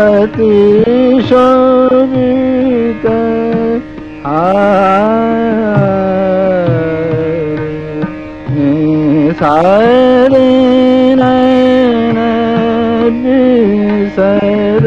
अति शोभित सारे नैन बिसरात